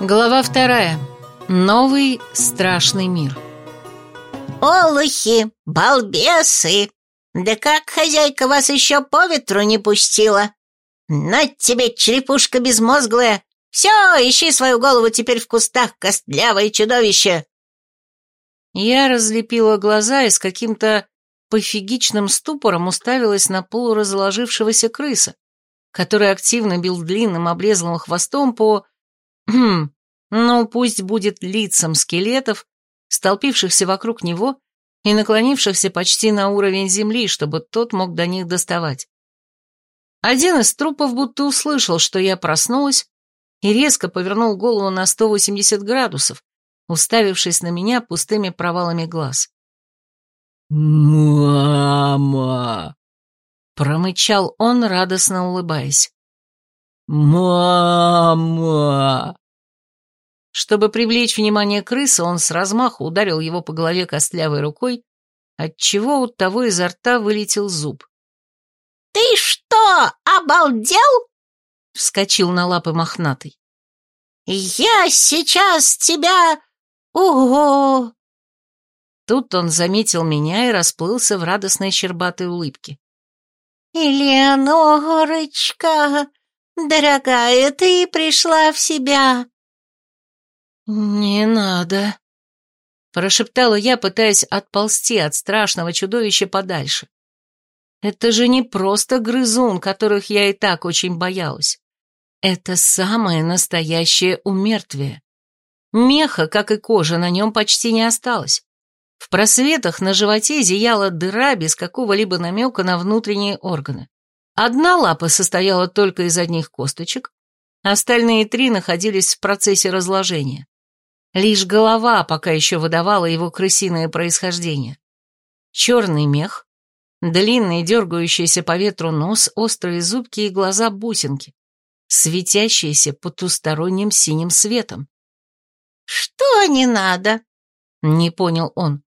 Глава вторая. Новый страшный мир. «Олухи, балбесы! Да как хозяйка вас еще по ветру не пустила? На тебе, черепушка безмозглая! Все, ищи свою голову теперь в кустах, костлявое чудовище!» Я разлепила глаза и с каким-то пофигичным ступором уставилась на полуразложившегося крыса, который активно бил длинным облезлым хвостом по ну пусть будет лицам скелетов, столпившихся вокруг него и наклонившихся почти на уровень земли, чтобы тот мог до них доставать. Один из трупов будто услышал, что я проснулась, и резко повернул голову на 180 градусов, уставившись на меня пустыми провалами глаз. «Мама!» — промычал он, радостно улыбаясь. «Мама!» Чтобы привлечь внимание крысы, он с размаху ударил его по голове костлявой рукой, отчего у того изо рта вылетел зуб. «Ты что, обалдел?» — вскочил на лапы мохнатый. «Я сейчас тебя... Ого!» Тут он заметил меня и расплылся в радостной щербатой улыбке. «Элеонорочка, «Дорогая, ты пришла в себя!» «Не надо!» — прошептала я, пытаясь отползти от страшного чудовища подальше. «Это же не просто грызун, которых я и так очень боялась. Это самое настоящее умертвие. Меха, как и кожа, на нем почти не осталось. В просветах на животе зияла дыра без какого-либо намека на внутренние органы. Одна лапа состояла только из одних косточек, остальные три находились в процессе разложения. Лишь голова пока еще выдавала его крысиное происхождение. Черный мех, длинный дергающийся по ветру нос, острые зубки и глаза-бусинки, светящиеся потусторонним синим светом. «Что не надо?» — не понял он.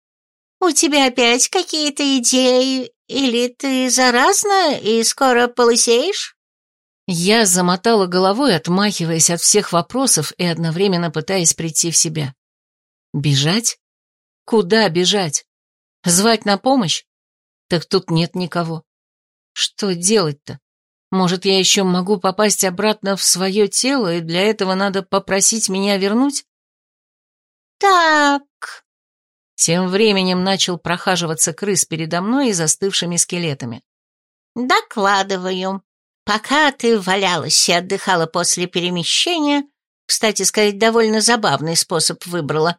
«У тебя опять какие-то идеи или ты заразна и скоро полысеешь?» Я замотала головой, отмахиваясь от всех вопросов и одновременно пытаясь прийти в себя. Бежать? Куда бежать? Звать на помощь? Так тут нет никого. Что делать-то? Может, я еще могу попасть обратно в свое тело, и для этого надо попросить меня вернуть? «Так», тем временем начал прохаживаться крыс передо мной и застывшими скелетами. «Докладываю. Пока ты валялась и отдыхала после перемещения, кстати сказать, довольно забавный способ выбрала,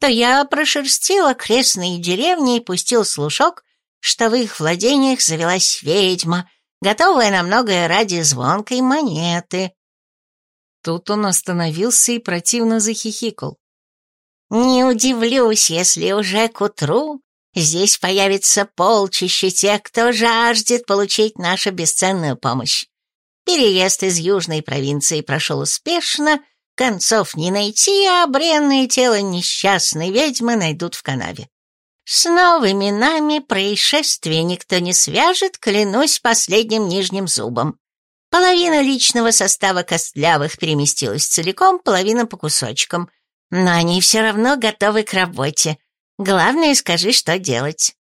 то я прошерстила крестные деревни и пустил слушок, что в их владениях завелась ведьма, готовая на многое ради звонкой монеты». Тут он остановился и противно захихикал. Не удивлюсь, если уже к утру здесь появится полчище тех, кто жаждет получить нашу бесценную помощь. Переезд из южной провинции прошел успешно, концов не найти, а бренное тело несчастной ведьмы найдут в канаве. С новыми нами происшествия никто не свяжет, клянусь последним нижним зубом. Половина личного состава костлявых переместилась целиком, половина по кусочкам — но они все равно готовы к работе. Главное, скажи, что делать».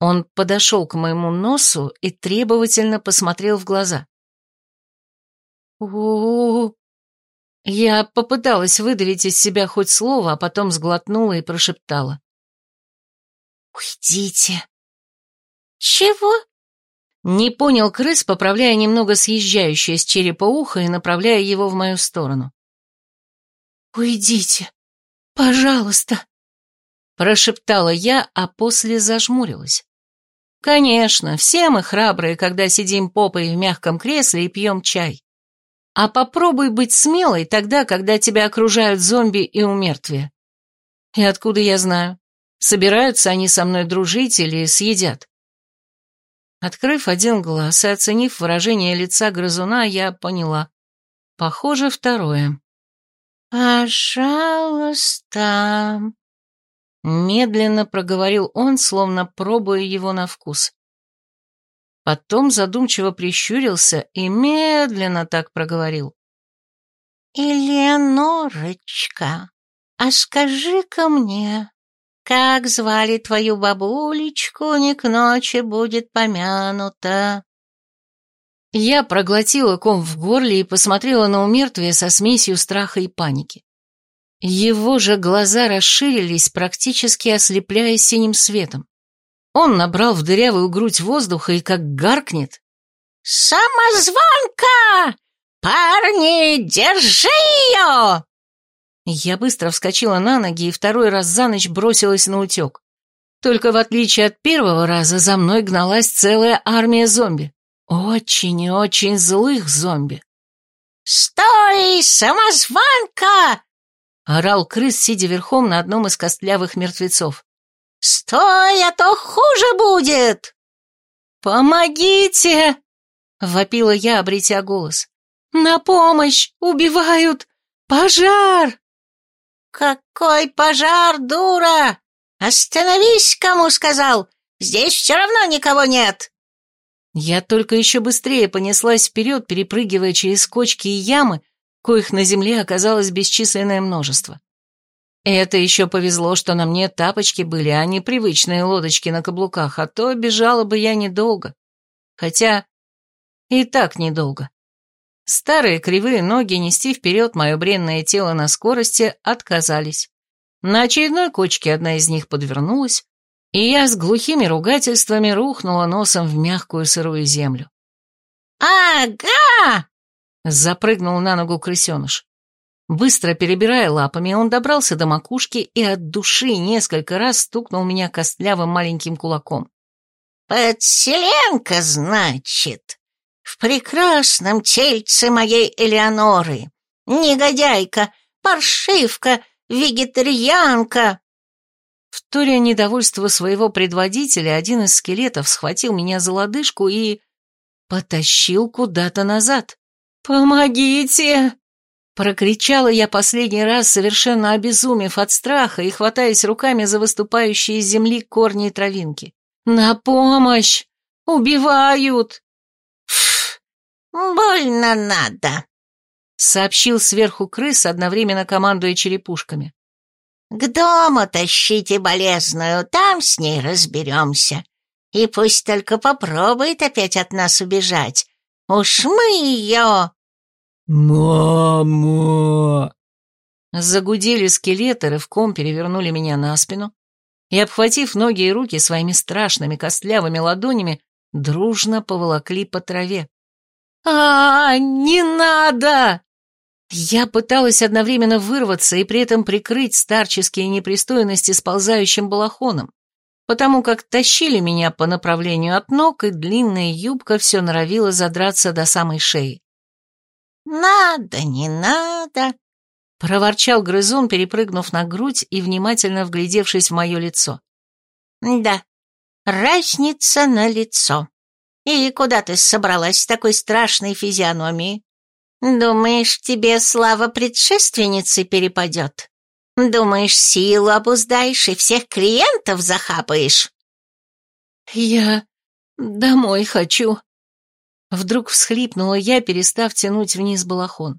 Он подошел к моему носу и требовательно посмотрел в глаза. у, -у, -у. Я попыталась выдавить из себя хоть слово, а потом сглотнула и прошептала. «Уйдите!» «Чего?» Не понял крыс, поправляя немного съезжающее с черепа ухо и направляя его в мою сторону. «Уйдите, пожалуйста», — прошептала я, а после зажмурилась. «Конечно, все мы храбрые, когда сидим попой в мягком кресле и пьем чай. А попробуй быть смелой тогда, когда тебя окружают зомби и умертвия. И откуда я знаю, собираются они со мной дружить или съедят?» Открыв один глаз и оценив выражение лица грызуна, я поняла. Похоже, второе. «Пожалуйста», — медленно проговорил он, словно пробуя его на вкус. Потом задумчиво прищурился и медленно так проговорил. «Элеонорочка, а скажи-ка мне, как звали твою бабулечку, не к ночи будет помянута?» Я проглотила ком в горле и посмотрела на умертвие со смесью страха и паники. Его же глаза расширились, практически ослепляя синим светом. Он набрал в дырявую грудь воздуха и как гаркнет. «Самозванка! Парни, держи ее!» Я быстро вскочила на ноги и второй раз за ночь бросилась на утек. Только в отличие от первого раза за мной гналась целая армия зомби. Очень и очень злых зомби. «Стой, самозванка!» — орал крыс, сидя верхом на одном из костлявых мертвецов. «Стой, а то хуже будет!» «Помогите!» — вопила я, обретя голос. «На помощь! Убивают! Пожар!» «Какой пожар, дура! Остановись, кому сказал! Здесь все равно никого нет!» Я только еще быстрее понеслась вперед, перепрыгивая через кочки и ямы, коих на земле оказалось бесчисленное множество. Это еще повезло, что на мне тапочки были, а не привычные лодочки на каблуках, а то бежала бы я недолго. Хотя и так недолго. Старые кривые ноги нести вперед мое бренное тело на скорости отказались. На очередной кочке одна из них подвернулась, и я с глухими ругательствами рухнула носом в мягкую сырую землю. «Ага!» — запрыгнул на ногу крысеныш. Быстро перебирая лапами, он добрался до макушки и от души несколько раз стукнул меня костлявым маленьким кулаком. «Подселенка, значит, в прекрасном тельце моей Элеоноры. Негодяйка, паршивка, вегетарианка!» Вторя недовольство своего предводителя, один из скелетов схватил меня за лодыжку и... потащил куда-то назад. «Помогите!» Прокричала я последний раз, совершенно обезумев от страха и хватаясь руками за выступающие из земли корни и травинки. «На помощь! Убивают!» «Ф, больно надо!» — сообщил сверху крыс, одновременно командуя черепушками. К дому тащите болезную, там с ней разберемся. И пусть только попробует опять от нас убежать. Уж мы ее...» «Мама!» Загудели скелеты, рывком перевернули меня на спину и, обхватив ноги и руки своими страшными костлявыми ладонями, дружно поволокли по траве. а, -а не надо!» Я пыталась одновременно вырваться и при этом прикрыть старческие непристойности сползающим балахоном, потому как тащили меня по направлению от ног, и длинная юбка все норовила задраться до самой шеи. «Надо, не надо!» — проворчал грызун, перепрыгнув на грудь и внимательно вглядевшись в мое лицо. «Да, разница на лицо. И куда ты собралась с такой страшной физиономией? Думаешь, тебе слава предшественницы перепадет? Думаешь, силу обуздаешь и всех клиентов захапаешь? Я домой хочу. Вдруг всхлипнула я, перестав тянуть вниз балахон.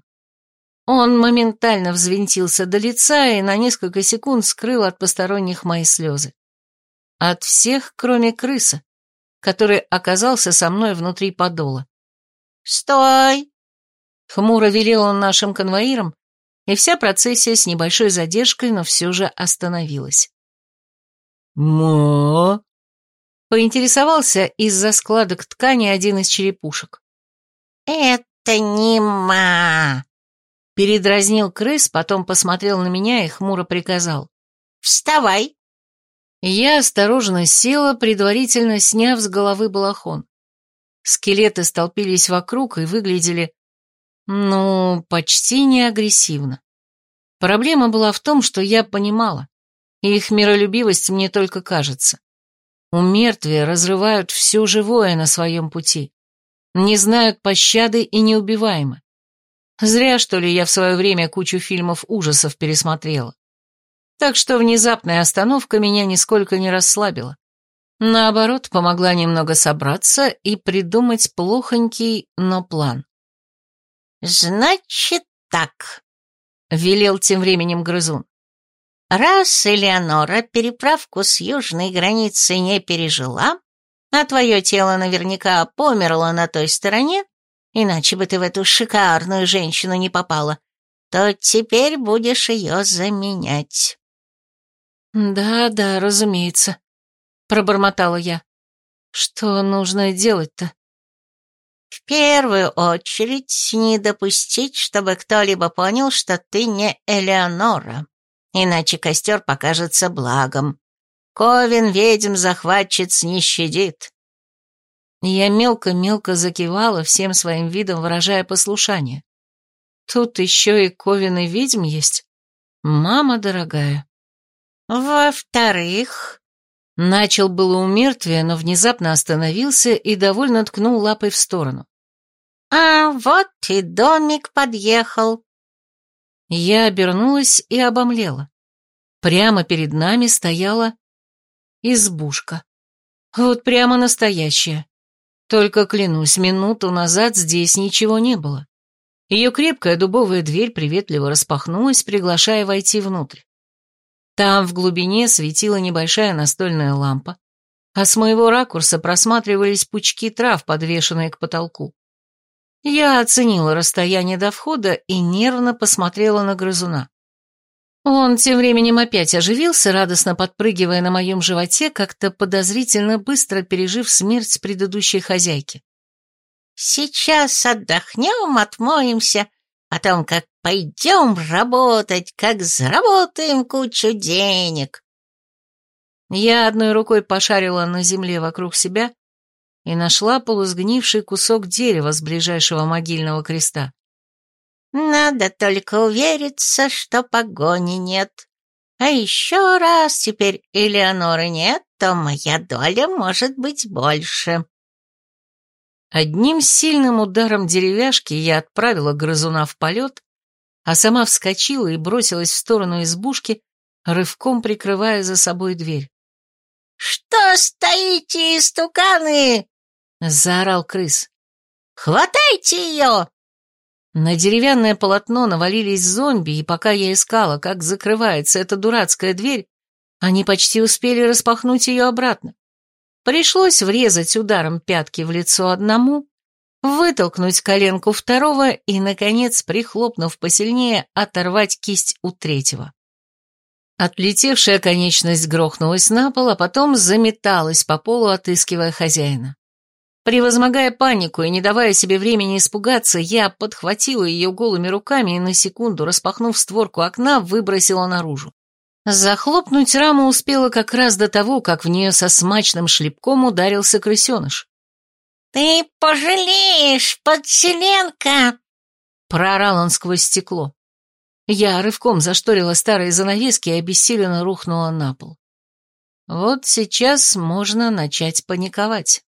Он моментально взвинтился до лица и на несколько секунд скрыл от посторонних мои слезы. От всех, кроме крыса, который оказался со мной внутри подола. «Стой!» Хмуро велел он нашим конвоирам, и вся процессия с небольшой задержкой, но все же остановилась. «Мо?» Поинтересовался из-за складок ткани один из черепушек. «Это не ма!» Передразнил крыс, потом посмотрел на меня и хмуро приказал. «Вставай!» Я осторожно села, предварительно сняв с головы балахон. Скелеты столпились вокруг и выглядели ну, почти не агрессивно. Проблема была в том, что я понимала, их миролюбивость мне только кажется. У мертвия разрывают все живое на своем пути, не знают пощады и неубиваемы. Зря, что ли, я в свое время кучу фильмов ужасов пересмотрела. Так что внезапная остановка меня нисколько не расслабила. Наоборот, помогла немного собраться и придумать плохонький, но план. «Значит так», — велел тем временем грызун. «Раз Элеонора переправку с южной границы не пережила, а твое тело наверняка померло на той стороне, иначе бы ты в эту шикарную женщину не попала, то теперь будешь ее заменять». «Да, да, разумеется», — пробормотала я. «Что нужно делать-то?» «В первую очередь не допустить, чтобы кто-либо понял, что ты не Элеонора, иначе костер покажется благом. Ковен ведьм-захватчиц не щадит». Я мелко-мелко закивала, всем своим видом выражая послушание. Тут еще и Ковен и ведьм есть. Мама дорогая. «Во-вторых...» Начал было у мертвия, но внезапно остановился и довольно ткнул лапой в сторону. «А вот и домик подъехал». Я обернулась и обомлела. Прямо перед нами стояла избушка. Вот прямо настоящая. Только, клянусь, минуту назад здесь ничего не было. Ее крепкая дубовая дверь приветливо распахнулась, приглашая войти внутрь. Там в глубине светила небольшая настольная лампа, а с моего ракурса просматривались пучки трав, подвешенные к потолку. Я оценила расстояние до входа и нервно посмотрела на грызуна. Он тем временем опять оживился, радостно подпрыгивая на моем животе, как-то подозрительно быстро пережив смерть предыдущей хозяйки. «Сейчас отдохнем, отмоемся, Потом как пойдем работать, как заработаем кучу денег. Я одной рукой пошарила на земле вокруг себя и нашла полусгнивший кусок дерева с ближайшего могильного креста. Надо только увериться, что погони нет. А еще раз теперь Элеоноры нет, то моя доля может быть больше. Одним сильным ударом деревяшки я отправила грызуна в полет, а сама вскочила и бросилась в сторону избушки, рывком прикрывая за собой дверь. «Что стоите, истуканы?» — заорал крыс. «Хватайте ее!» На деревянное полотно навалились зомби, и пока я искала, как закрывается эта дурацкая дверь, они почти успели распахнуть ее обратно. Пришлось врезать ударом пятки в лицо одному, вытолкнуть коленку второго и, наконец, прихлопнув посильнее, оторвать кисть у третьего. Отлетевшая конечность грохнулась на пол, а потом заметалась по полу, отыскивая хозяина. Превозмогая панику и не давая себе времени испугаться, я подхватила ее голыми руками и на секунду, распахнув створку окна, выбросила наружу. Захлопнуть раму успела как раз до того, как в нее со смачным шлепком ударился крысеныш. «Ты пожалеешь, подселенка!» Проорал он сквозь стекло. Я рывком зашторила старые занавески и обессиленно рухнула на пол. Вот сейчас можно начать паниковать.